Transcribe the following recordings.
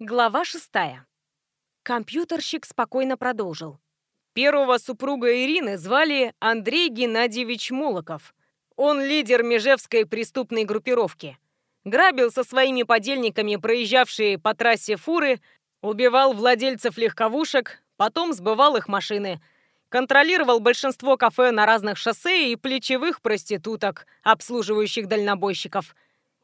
Глава шестая. Компьютерщик спокойно продолжил. Первого супруга Ирины звали Андрей Геннадьевич Молоков. Он лидер Межевской преступной группировки. Грабил со своими подельниками проезжавшие по трассе фуры, убивал владельцев легковушек, потом сбывал их машины. Контролировал большинство кафе на разных шоссе и плечевых проституток, обслуживающих дальнобойщиков.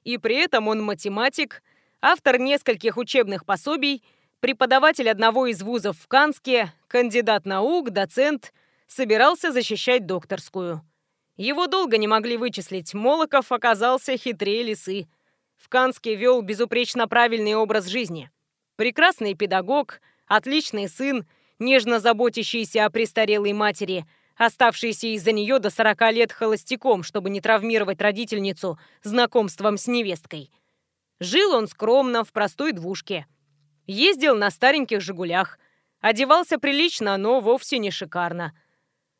И при этом он математик – автор нескольких учебных пособий, преподаватель одного из вузов в Канске, кандидат наук, доцент, собирался защищать докторскую. Его долго не могли вычислить, Молоков оказался хитрее лисы. В Канске вел безупречно правильный образ жизни. Прекрасный педагог, отличный сын, нежно заботящийся о престарелой матери, оставшийся из-за нее до 40 лет холостяком, чтобы не травмировать родительницу знакомством с невесткой – Жил он скромно, в простой двушке. Ездил на стареньких «Жигулях». Одевался прилично, но вовсе не шикарно.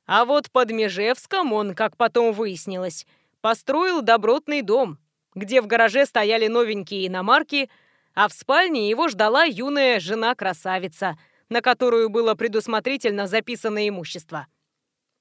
А вот под Межевском он, как потом выяснилось, построил добротный дом, где в гараже стояли новенькие иномарки, а в спальне его ждала юная жена-красавица, на которую было предусмотрительно записано имущество.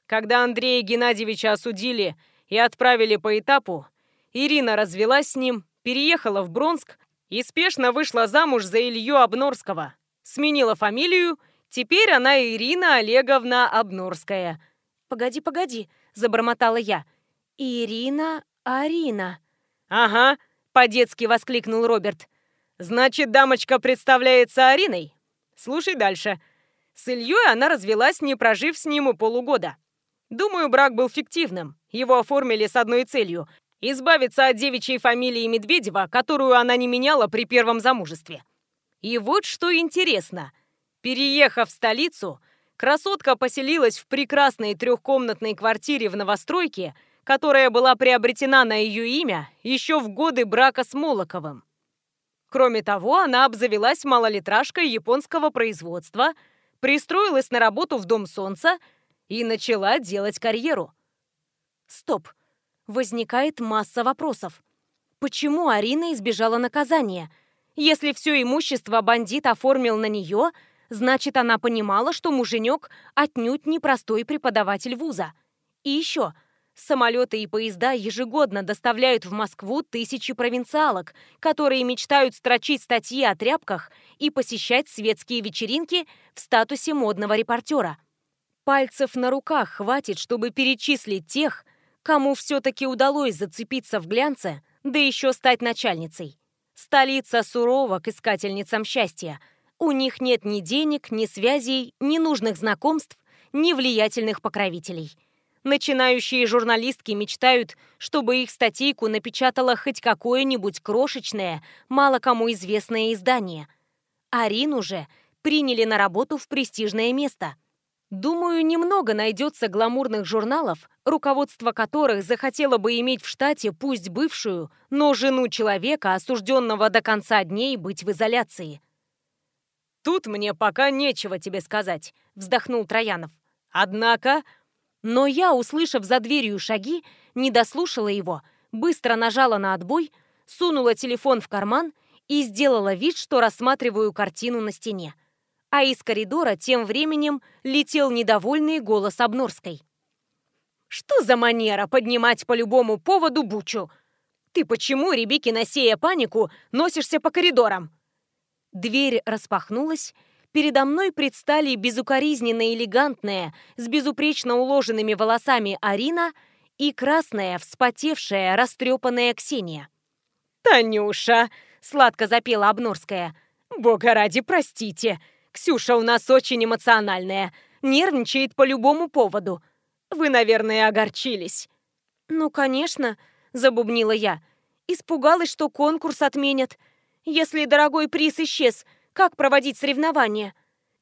Когда Андрея Геннадьевича осудили и отправили по этапу, Ирина развелась с ним, переехала в Бронск и спешно вышла замуж за Илью Обнорского. Сменила фамилию, теперь она Ирина Олеговна Обнорская. «Погоди, погоди», — забормотала я. «Ирина Арина». «Ага», — по-детски воскликнул Роберт. «Значит, дамочка представляется Ариной? Слушай дальше. С Ильей она развелась, не прожив с ним и полугода. Думаю, брак был фиктивным. Его оформили с одной целью избавиться от девичьей фамилии Медведева, которую она не меняла при первом замужестве. И вот что интересно. Переехав в столицу, красотка поселилась в прекрасной трехкомнатной квартире в новостройке, которая была приобретена на ее имя еще в годы брака с Молоковым. Кроме того, она обзавелась малолитражкой японского производства, пристроилась на работу в Дом Солнца и начала делать карьеру. Стоп возникает масса вопросов. Почему Арина избежала наказания? Если все имущество бандит оформил на нее, значит, она понимала, что муженек отнюдь не простой преподаватель вуза. И еще, самолеты и поезда ежегодно доставляют в Москву тысячи провинциалок, которые мечтают строчить статьи о тряпках и посещать светские вечеринки в статусе модного репортера. Пальцев на руках хватит, чтобы перечислить тех, кому все-таки удалось зацепиться в глянце, да еще стать начальницей. Столица сурова к искательницам счастья. У них нет ни денег, ни связей, ни нужных знакомств, ни влиятельных покровителей. Начинающие журналистки мечтают, чтобы их статейку напечатало хоть какое-нибудь крошечное, мало кому известное издание. Арину же приняли на работу в престижное место – Думаю, немного найдется гламурных журналов, руководство которых захотело бы иметь в штате пусть бывшую, но жену человека, осужденного до конца дней быть в изоляции. «Тут мне пока нечего тебе сказать», — вздохнул Троянов. «Однако...» Но я, услышав за дверью шаги, не дослушала его, быстро нажала на отбой, сунула телефон в карман и сделала вид, что рассматриваю картину на стене а из коридора тем временем летел недовольный голос Обнорской. «Что за манера поднимать по любому поводу бучу? Ты почему, Ребекки, насея панику, носишься по коридорам?» Дверь распахнулась, передо мной предстали безукоризненно элегантная, с безупречно уложенными волосами Арина и красная, вспотевшая, растрепанная Ксения. «Танюша!» — сладко запела Обнорская. «Бога ради, простите! Ксюша у нас очень эмоциональная, нервничает по любому поводу. Вы, наверное, огорчились». «Ну, конечно», — забубнила я. «Испугалась, что конкурс отменят. Если дорогой приз исчез, как проводить соревнования?»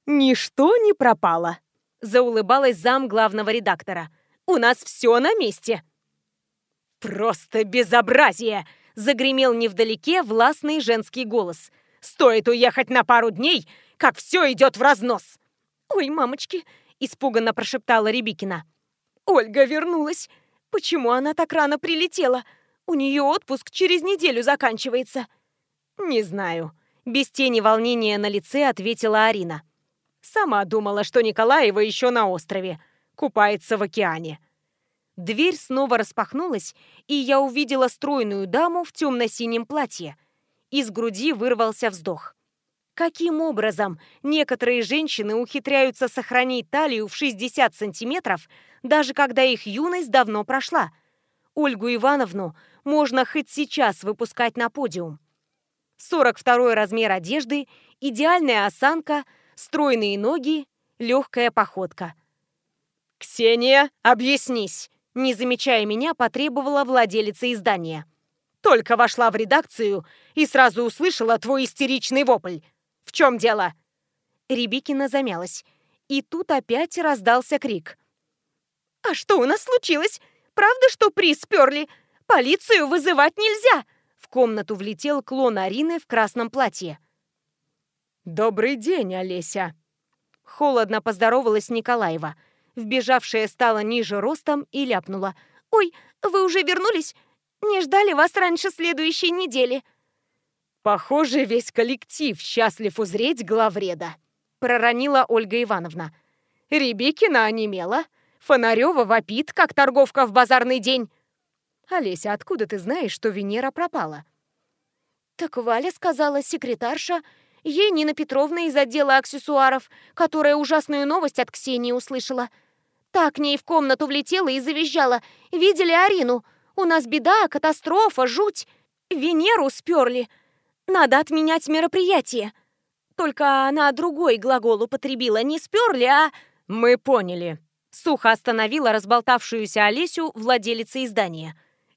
«Ничто не пропало», — заулыбалась зам главного редактора. «У нас все на месте». «Просто безобразие!» — загремел невдалеке властный женский голос. «Стоит уехать на пару дней, как все идет в разнос!» «Ой, мамочки!» – испуганно прошептала Рябикина. «Ольга вернулась! Почему она так рано прилетела? У нее отпуск через неделю заканчивается». «Не знаю», – Без тени волнения на лице ответила Арина. Сама думала, что Николаева еще на острове. Купается в океане. Дверь снова распахнулась, и я увидела стройную даму в темно-синем платье. Из груди вырвался вздох. Каким образом некоторые женщины ухитряются сохранить талию в 60 сантиметров, даже когда их юность давно прошла? Ольгу Ивановну можно хоть сейчас выпускать на подиум. 42 размер одежды, идеальная осанка, стройные ноги, легкая походка. «Ксения, объяснись!» Не замечая меня, потребовала владелица издания. «Только вошла в редакцию и сразу услышала твой истеричный вопль. В чем дело?» Рябикина замялась. И тут опять раздался крик. «А что у нас случилось? Правда, что приз сперли? Полицию вызывать нельзя!» В комнату влетел клон Арины в красном платье. «Добрый день, Олеся!» Холодно поздоровалась Николаева. Вбежавшая стала ниже ростом и ляпнула. «Ой, вы уже вернулись? Не ждали вас раньше следующей недели». «Похоже, весь коллектив счастлив узреть главреда», проронила Ольга Ивановна. Рябикина онемела, Фонарева вопит, как торговка в базарный день. «Олеся, откуда ты знаешь, что Венера пропала?» «Так Валя сказала секретарша, ей Нина Петровна из отдела аксессуаров, которая ужасную новость от Ксении услышала. Так к ней в комнату влетела и завизжала. Видели Арину? У нас беда, катастрофа, жуть. Венеру сперли. Надо отменять мероприятие». Только она другой глагол употребила. Не сперли, а... «Мы поняли», Сухо остановила разболтавшуюся Олесю владелица издания.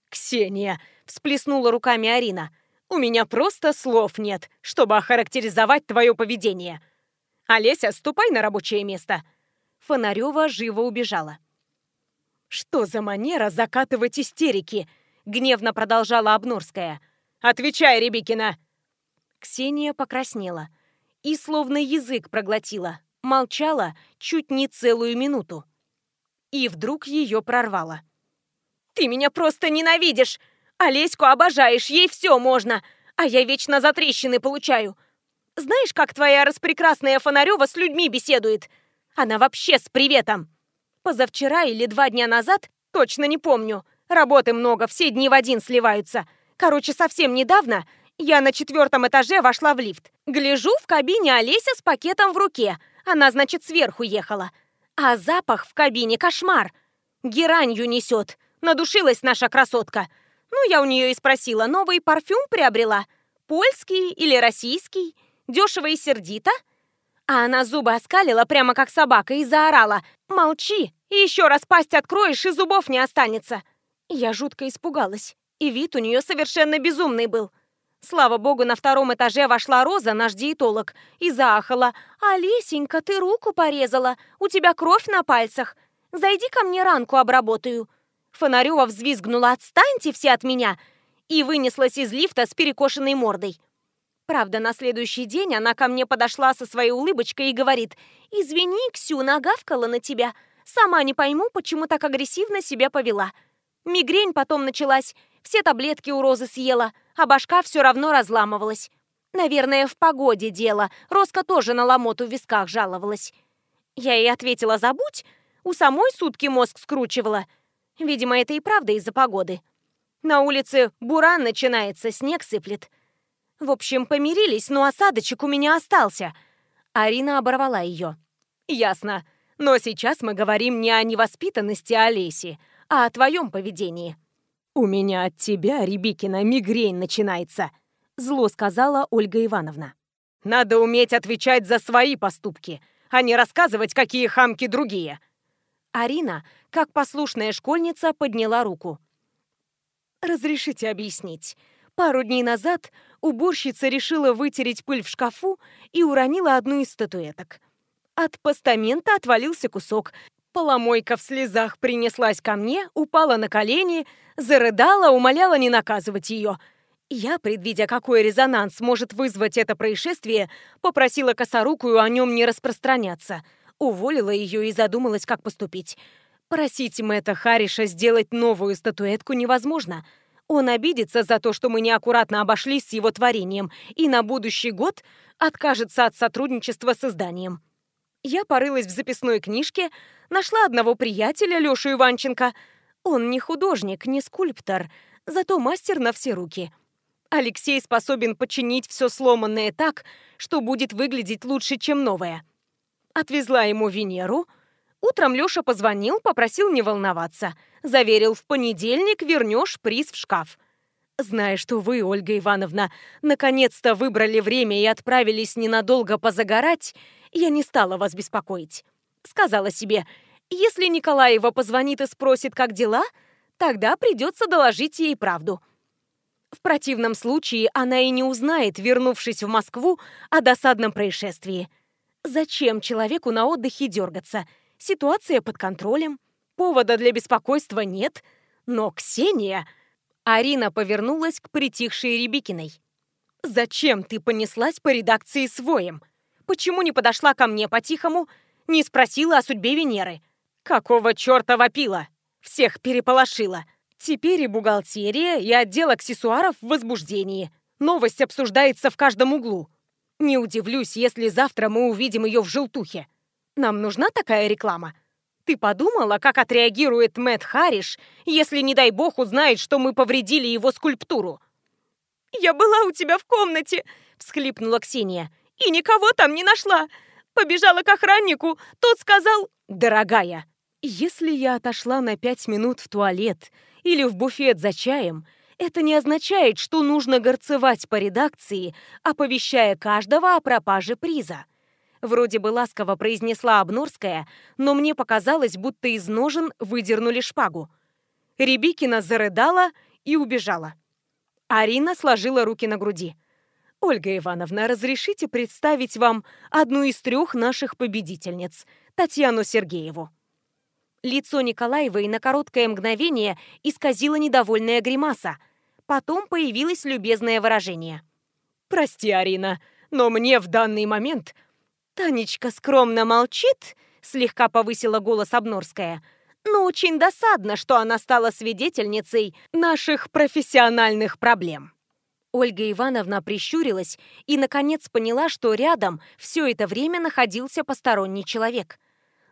«Ксения!» – всплеснула руками Арина. «У меня просто слов нет, чтобы охарактеризовать твое поведение. Олеся, ступай на рабочее место!» Фонарева живо убежала. «Что за манера закатывать истерики?» – гневно продолжала Обнорская. «Отвечай, Рябикина!» Ксения покраснела и словно язык проглотила, молчала чуть не целую минуту. И вдруг ее прорвало. «Ты меня просто ненавидишь! Олеську обожаешь, ей все можно, а я вечно за трещины получаю. Знаешь, как твоя распрекрасная Фонарева с людьми беседует? Она вообще с приветом. Позавчера или два дня назад, точно не помню. Работы много, все дни в один сливаются. Короче, совсем недавно я на четвертом этаже вошла в лифт. Гляжу, в кабине Олеся с пакетом в руке. Она, значит, сверху ехала. А запах в кабине кошмар. Геранью несет. Надушилась наша красотка. Ну, я у нее и спросила, новый парфюм приобрела? Польский или российский? Дешево и сердито? А она зубы оскалила прямо как собака и заорала. «Молчи! И еще раз пасть откроешь, и зубов не останется!» Я жутко испугалась. И вид у нее совершенно безумный был. Слава богу, на втором этаже вошла Роза, наш диетолог, и заахала. «Олесенька, ты руку порезала, у тебя кровь на пальцах. Зайди ко мне ранку обработаю». Фонарева взвизгнула «Отстаньте все от меня!» и вынеслась из лифта с перекошенной мордой. Правда, на следующий день она ко мне подошла со своей улыбочкой и говорит «Извини, Ксю, нагавкала на тебя. Сама не пойму, почему так агрессивно себя повела. Мигрень потом началась, все таблетки у Розы съела» а башка все равно разламывалась. Наверное, в погоде дело. Роска тоже на ломоту в висках жаловалась. Я ей ответила «забудь». У самой сутки мозг скручивала. Видимо, это и правда из-за погоды. На улице буран начинается, снег сыплет. В общем, помирились, но осадочек у меня остался. Арина оборвала ее. «Ясно. Но сейчас мы говорим не о невоспитанности Олеси, а о твоем поведении. «У меня от тебя, Рябикина, мигрень начинается», — зло сказала Ольга Ивановна. «Надо уметь отвечать за свои поступки, а не рассказывать, какие хамки другие». Арина, как послушная школьница, подняла руку. «Разрешите объяснить. Пару дней назад уборщица решила вытереть пыль в шкафу и уронила одну из статуэток. От постамента отвалился кусок, Поломойка в слезах принеслась ко мне, упала на колени, зарыдала, умоляла не наказывать ее. Я, предвидя, какой резонанс может вызвать это происшествие, попросила косорукую о нем не распространяться. Уволила ее и задумалась, как поступить. Просить Мэтта Хариша сделать новую статуэтку невозможно. Он обидится за то, что мы неаккуратно обошлись с его творением, и на будущий год откажется от сотрудничества с изданием. Я порылась в записной книжке, нашла одного приятеля, Лёшу Иванченко. Он не художник, не скульптор, зато мастер на все руки. Алексей способен починить все сломанное так, что будет выглядеть лучше, чем новое. Отвезла ему Венеру. Утром Лёша позвонил, попросил не волноваться. Заверил, в понедельник вернешь приз в шкаф. Зная, что вы, Ольга Ивановна, наконец-то выбрали время и отправились ненадолго позагорать, я не стала вас беспокоить. Сказала себе, если Николаева позвонит и спросит, как дела, тогда придется доложить ей правду. В противном случае она и не узнает, вернувшись в Москву, о досадном происшествии. Зачем человеку на отдыхе дергаться? Ситуация под контролем, повода для беспокойства нет. Но Ксения... Арина повернулась к притихшей Рябикиной. «Зачем ты понеслась по редакции своим? Почему не подошла ко мне по-тихому, не спросила о судьбе Венеры? Какого черта вопила? Всех переполошила. Теперь и бухгалтерия, и отдел аксессуаров в возбуждении. Новость обсуждается в каждом углу. Не удивлюсь, если завтра мы увидим ее в желтухе. Нам нужна такая реклама? Ты подумала, как отреагирует Мэтт Харриш, если, не дай бог, узнает, что мы повредили его скульптуру? «Я была у тебя в комнате!» — всхлипнула Ксения. «И никого там не нашла! Побежала к охраннику, тот сказал...» «Дорогая, если я отошла на пять минут в туалет или в буфет за чаем, это не означает, что нужно горцевать по редакции, оповещая каждого о пропаже приза. Вроде бы ласково произнесла Обнорская, но мне показалось, будто из ножен выдернули шпагу. Рябикина зарыдала и убежала. Арина сложила руки на груди. «Ольга Ивановна, разрешите представить вам одну из трех наших победительниц, Татьяну Сергееву?» Лицо Николаевой на короткое мгновение исказило недовольная гримаса. Потом появилось любезное выражение. «Прости, Арина, но мне в данный момент...» «Танечка скромно молчит», — слегка повысила голос Обнорская. «Но очень досадно, что она стала свидетельницей наших профессиональных проблем». Ольга Ивановна прищурилась и, наконец, поняла, что рядом все это время находился посторонний человек.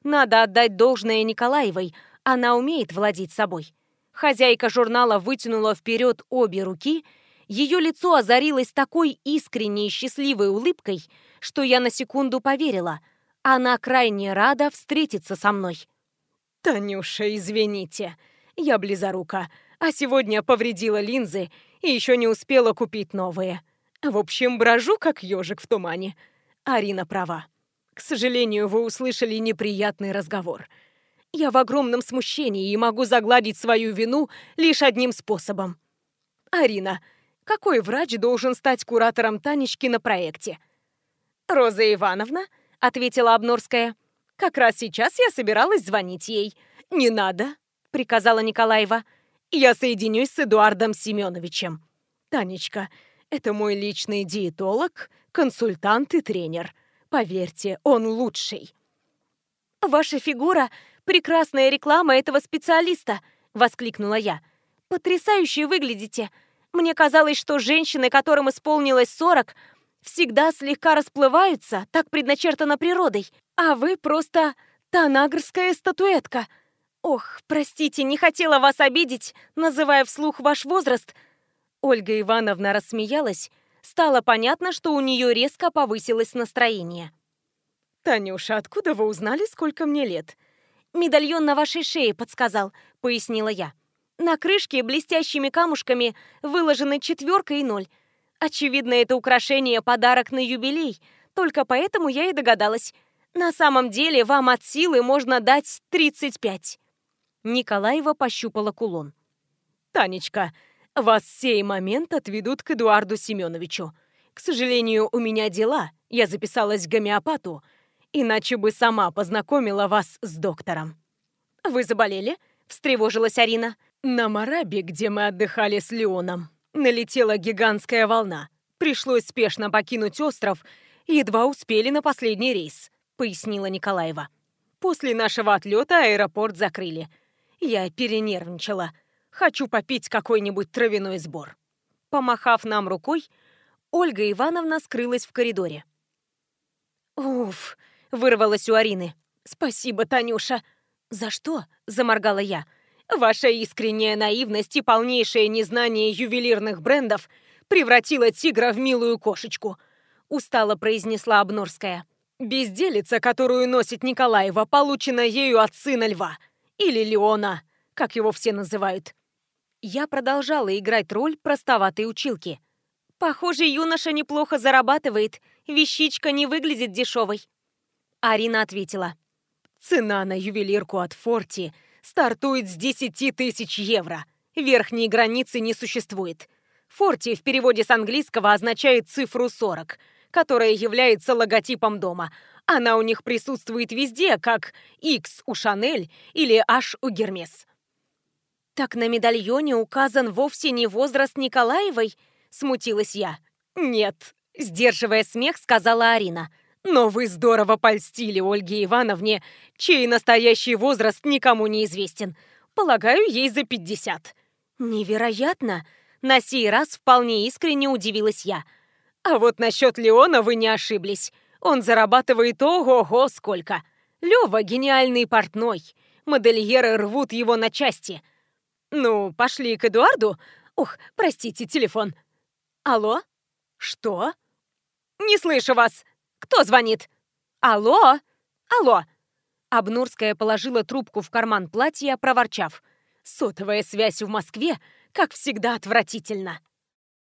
Надо отдать должное Николаевой, она умеет владеть собой. Хозяйка журнала вытянула вперед обе руки, ее лицо озарилось такой искренней и счастливой улыбкой, что я на секунду поверила. Она крайне рада встретиться со мной. «Танюша, извините, я близорука, а сегодня повредила линзы и еще не успела купить новые. В общем, брожу, как ежик в тумане. Арина права. К сожалению, вы услышали неприятный разговор. Я в огромном смущении и могу загладить свою вину лишь одним способом. Арина, какой врач должен стать куратором Танечки на проекте? Роза Ивановна, ответила Обнорская. Как раз сейчас я собиралась звонить ей. Не надо, приказала Николаева. Я соединюсь с Эдуардом Семеновичем. Танечка, это мой личный диетолог, консультант и тренер. Поверьте, он лучший. Ваша фигура — прекрасная реклама этого специалиста, воскликнула я. Потрясающе выглядите. Мне казалось, что женщины, которым исполнилось 40, всегда слегка расплываются, так предначертано природой. А вы просто танагрская статуэтка. Ох, простите, не хотела вас обидеть, называя вслух ваш возраст. Ольга Ивановна рассмеялась, стало понятно, что у нее резко повысилось настроение. «Танюша, откуда вы узнали, сколько мне лет?» «Медальон на вашей шее подсказал», — пояснила я. «На крышке блестящими камушками выложены четверка и ноль. Очевидно, это украшение — подарок на юбилей, только поэтому я и догадалась. На самом деле вам от силы можно дать 35». Николаева пощупала кулон. «Танечка, вас сей момент отведут к Эдуарду Семеновичу. К сожалению, у меня дела, я записалась к гомеопату, иначе бы сама познакомила вас с доктором». «Вы заболели?» – встревожилась Арина. «На Марабе, где мы отдыхали с Леоном, налетела гигантская волна. Пришлось спешно покинуть остров, едва успели на последний рейс», – пояснила Николаева. «После нашего отлета аэропорт закрыли. Я перенервничала. Хочу попить какой-нибудь травяной сбор». Помахав нам рукой, Ольга Ивановна скрылась в коридоре. «Уф!» — вырвалась у Арины. «Спасибо, Танюша!» «За что?» — заморгала я. «Ваша искренняя наивность и полнейшее незнание ювелирных брендов превратила тигра в милую кошечку», — устало произнесла Обнорская. «Безделица, которую носит Николаева, получена ею от сына льва. Или Леона, как его все называют». Я продолжала играть роль простоватой училки. «Похоже, юноша неплохо зарабатывает. Вещичка не выглядит дешевой». Арина ответила. Цена на ювелирку от Форти стартует с 10 тысяч евро. Верхней границы не существует. Форти в переводе с английского означает цифру 40, которая является логотипом дома. Она у них присутствует везде, как X у Шанель или H у Гермес. «Так на медальоне указан вовсе не возраст Николаевой?» – смутилась я. «Нет», – сдерживая смех, сказала Арина – но вы здорово польстили Ольге Ивановне, чей настоящий возраст никому не известен. Полагаю, ей за пятьдесят». «Невероятно!» На сей раз вполне искренне удивилась я. «А вот насчет Леона вы не ошиблись. Он зарабатывает ого-го сколько. Лева гениальный портной. Модельеры рвут его на части. Ну, пошли к Эдуарду. Ух, простите, телефон. Алло? Что? Не слышу вас. Кто звонит? Алло? Алло?» Обнурская положила трубку в карман платья, проворчав. «Сотовая связь в Москве, как всегда, отвратительно».